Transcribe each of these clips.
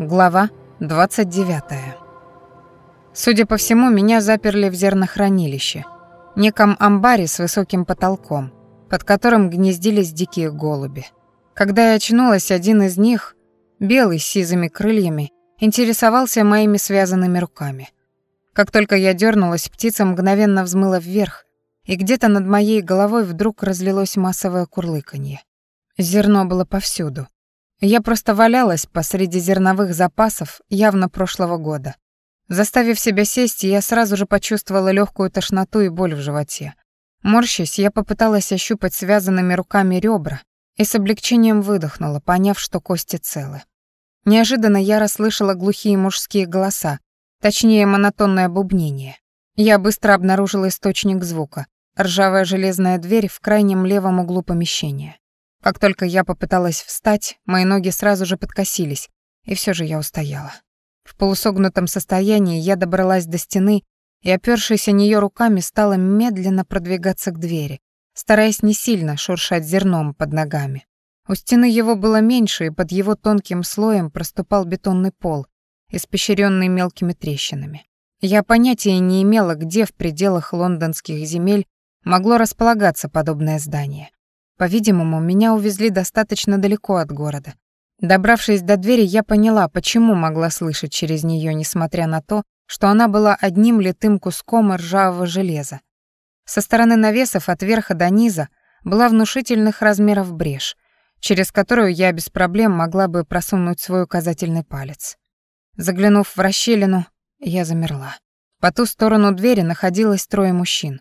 Глава 29. Судя по всему, меня заперли в зернохранилище, неком амбаре с высоким потолком, под которым гнездились дикие голуби. Когда я очнулась, один из них, белый с сизыми крыльями, интересовался моими связанными руками. Как только я дернулась, птица мгновенно взмыла вверх, и где-то над моей головой вдруг разлилось массовое курлыканье. Зерно было повсюду. Я просто валялась посреди зерновых запасов явно прошлого года. Заставив себя сесть, я сразу же почувствовала легкую тошноту и боль в животе. Морщась, я попыталась ощупать связанными руками ребра и с облегчением выдохнула, поняв, что кости целы. Неожиданно я расслышала глухие мужские голоса, точнее монотонное бубнение. Я быстро обнаружила источник звука — ржавая железная дверь в крайнем левом углу помещения. Как только я попыталась встать, мои ноги сразу же подкосились, и все же я устояла. В полусогнутом состоянии я добралась до стены и, опёршись о неё руками, стала медленно продвигаться к двери, стараясь не сильно шуршать зерном под ногами. У стены его было меньше, и под его тонким слоем проступал бетонный пол, испещренный мелкими трещинами. Я понятия не имела, где в пределах лондонских земель могло располагаться подобное здание. По-видимому, меня увезли достаточно далеко от города. Добравшись до двери, я поняла, почему могла слышать через нее, несмотря на то, что она была одним литым куском ржавого железа. Со стороны навесов от верха до низа была внушительных размеров брешь, через которую я без проблем могла бы просунуть свой указательный палец. Заглянув в расщелину, я замерла. По ту сторону двери находилось трое мужчин.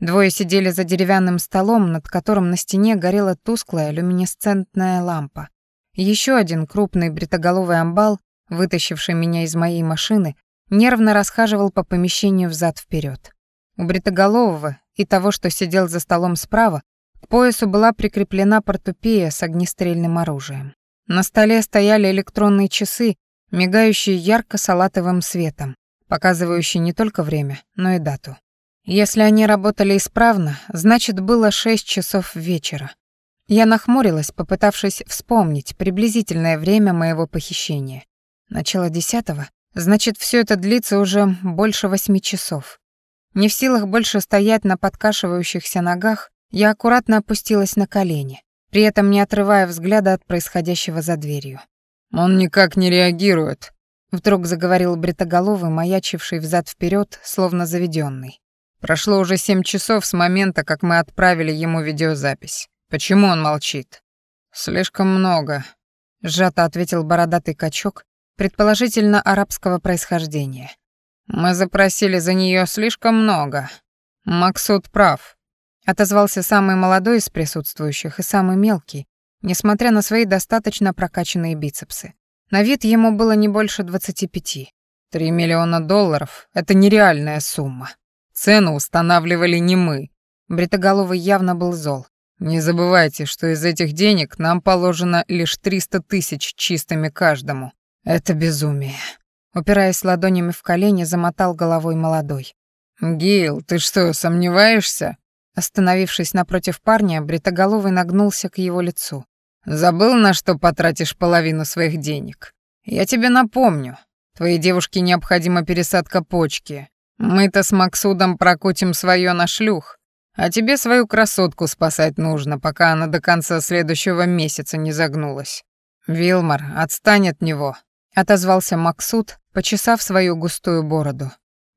Двое сидели за деревянным столом, над которым на стене горела тусклая люминесцентная лампа. Еще один крупный бритоголовый амбал, вытащивший меня из моей машины, нервно расхаживал по помещению взад вперед. У бритоголового и того, что сидел за столом справа, к поясу была прикреплена портупея с огнестрельным оружием. На столе стояли электронные часы, мигающие ярко-салатовым светом, показывающие не только время, но и дату. Если они работали исправно, значит, было шесть часов вечера. Я нахмурилась, попытавшись вспомнить приблизительное время моего похищения. Начало десятого, значит, все это длится уже больше восьми часов. Не в силах больше стоять на подкашивающихся ногах, я аккуратно опустилась на колени, при этом не отрывая взгляда от происходящего за дверью. «Он никак не реагирует», — вдруг заговорил бритоголовый, маячивший взад вперед, словно заведенный. Прошло уже семь часов с момента, как мы отправили ему видеозапись. Почему он молчит? Слишком много, сжато ответил бородатый качок, предположительно арабского происхождения. Мы запросили за нее слишком много. Максут прав, отозвался самый молодой из присутствующих и самый мелкий, несмотря на свои достаточно прокачанные бицепсы. На вид ему было не больше двадцати пяти. Три миллиона долларов — это нереальная сумма. Цену устанавливали не мы. Бритоголовый явно был зол. Не забывайте, что из этих денег нам положено лишь 300 тысяч чистыми каждому. Это безумие. Упираясь ладонями в колени, замотал головой молодой. «Гейл, ты что, сомневаешься?» Остановившись напротив парня, Бритоголовый нагнулся к его лицу. «Забыл, на что потратишь половину своих денег? Я тебе напомню. Твоей девушке необходима пересадка почки, мы-то с Максудом прокутим свое на шлюх, а тебе свою красотку спасать нужно, пока она до конца следующего месяца не загнулась. Вилмар, отстань от него, отозвался Максуд, почесав свою густую бороду.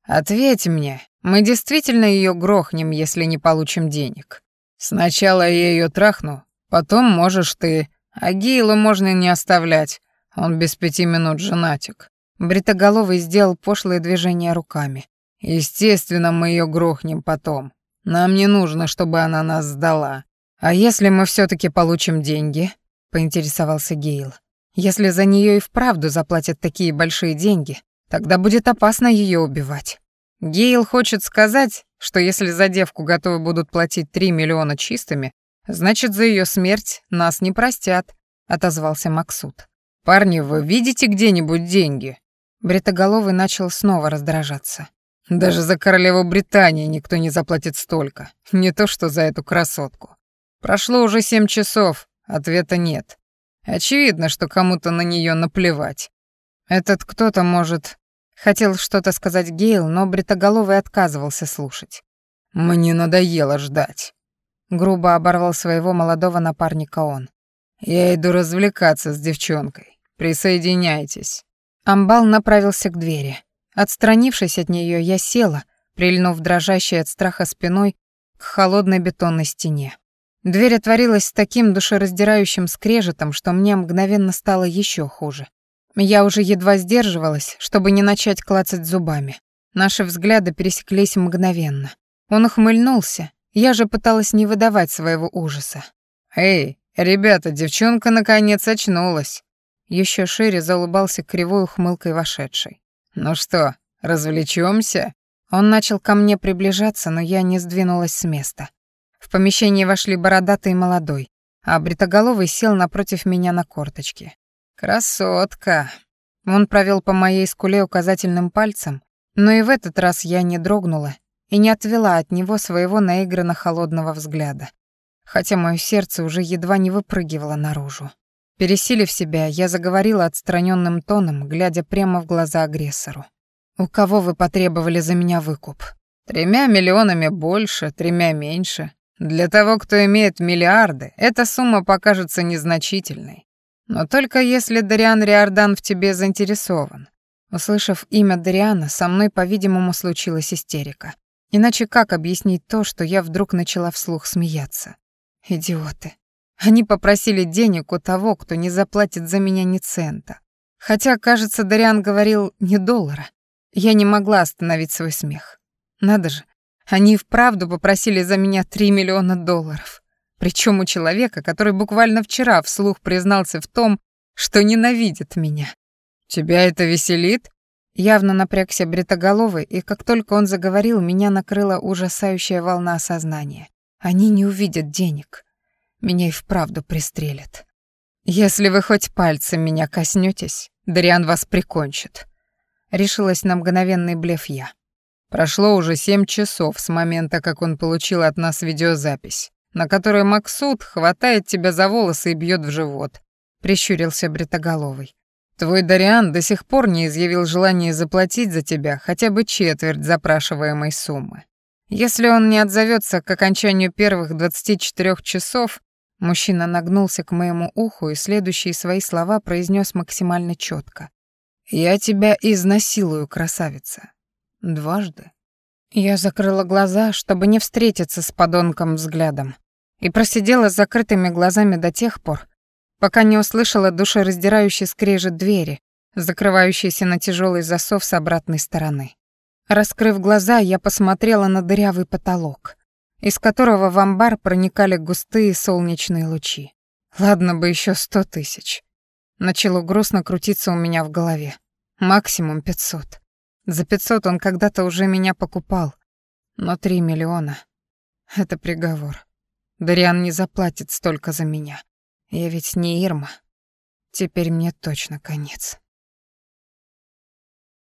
Ответь мне, мы действительно ее грохнем, если не получим денег. Сначала я ее трахну, потом можешь ты, а Гейлу можно не оставлять, он без пяти минут женатик. Бритоголовый сделал пошлые движения руками. Естественно, мы ее грохнем потом. Нам не нужно, чтобы она нас сдала. А если мы все таки получим деньги? поинтересовался Гейл. Если за нее и вправду заплатят такие большие деньги, тогда будет опасно ее убивать. Гейл хочет сказать, что если за девку готовы будут платить 3 миллиона чистыми, значит, за ее смерть нас не простят, отозвался Максут. Парни, вы видите где-нибудь деньги? Бритоголовый начал снова раздражаться. Даже за королеву Британии никто не заплатит столько, не то что за эту красотку. Прошло уже семь часов, ответа нет. Очевидно, что кому-то на нее наплевать. Этот кто-то может... Хотел что-то сказать Гейл, но Бритоголовый отказывался слушать. «Мне надоело ждать», — грубо оборвал своего молодого напарника он. «Я иду развлекаться с девчонкой. Присоединяйтесь». Амбал направился к двери. Отстранившись от нее, я села, прильнув дрожащей от страха спиной к холодной бетонной стене. Дверь отворилась с таким душераздирающим скрежетом, что мне мгновенно стало еще хуже. Я уже едва сдерживалась, чтобы не начать клацать зубами. Наши взгляды пересеклись мгновенно. Он ухмыльнулся, я же пыталась не выдавать своего ужаса. «Эй, ребята, девчонка наконец очнулась!» Еще шире заулыбался кривой ухмылкой вошедшей. «Ну что, развлечемся? Он начал ко мне приближаться, но я не сдвинулась с места. В помещение вошли бородатый и молодой, а бритоголовый сел напротив меня на корточке. «Красотка!» Он провел по моей скуле указательным пальцем, но и в этот раз я не дрогнула и не отвела от него своего наигранно холодного взгляда, хотя мое сердце уже едва не выпрыгивало наружу. Пересилив себя, я заговорила отстраненным тоном, глядя прямо в глаза агрессору. «У кого вы потребовали за меня выкуп?» «Тремя миллионами больше, тремя меньше. Для того, кто имеет миллиарды, эта сумма покажется незначительной. Но только если Дариан Риордан в тебе заинтересован». Услышав имя Дариана, со мной, по-видимому, случилась истерика. Иначе как объяснить то, что я вдруг начала вслух смеяться? Идиоты. Они попросили денег у того, кто не заплатит за меня ни цента. Хотя, кажется, Дариан говорил не доллара. Я не могла остановить свой смех. Надо же, они вправду попросили за меня 3 миллиона долларов. Причем у человека, который буквально вчера вслух признался в том, что ненавидит меня. «Тебя это веселит?» Явно напрягся бритоголовый, и как только он заговорил, меня накрыла ужасающая волна осознания. Они не увидят денег. Меня и вправду пристрелят. Если вы хоть пальцем меня коснетесь, Дариан вас прикончит. Решилась на мгновенный блеф я. Прошло уже семь часов с момента, как он получил от нас видеозапись, на которой Максут хватает тебя за волосы и бьет в живот, прищурился бритоголовый. Твой Дариан до сих пор не изъявил желания заплатить за тебя хотя бы четверть запрашиваемой суммы. Если он не отзовется к окончанию первых 24 часов, мужчина нагнулся к моему уху и следующие свои слова произнес максимально четко. «Я тебя изнасилую, красавица. Дважды». Я закрыла глаза, чтобы не встретиться с подонком взглядом, и просидела с закрытыми глазами до тех пор, пока не услышала душераздирающий скрежет двери, закрывающийся на тяжелый засов с обратной стороны. Раскрыв глаза, я посмотрела на дырявый потолок, из которого в амбар проникали густые солнечные лучи. Ладно бы еще сто тысяч. Начало грустно крутиться у меня в голове. Максимум пятьсот. За пятьсот он когда-то уже меня покупал. Но три миллиона — это приговор. Дариан не заплатит столько за меня. Я ведь не Ирма. Теперь мне точно конец.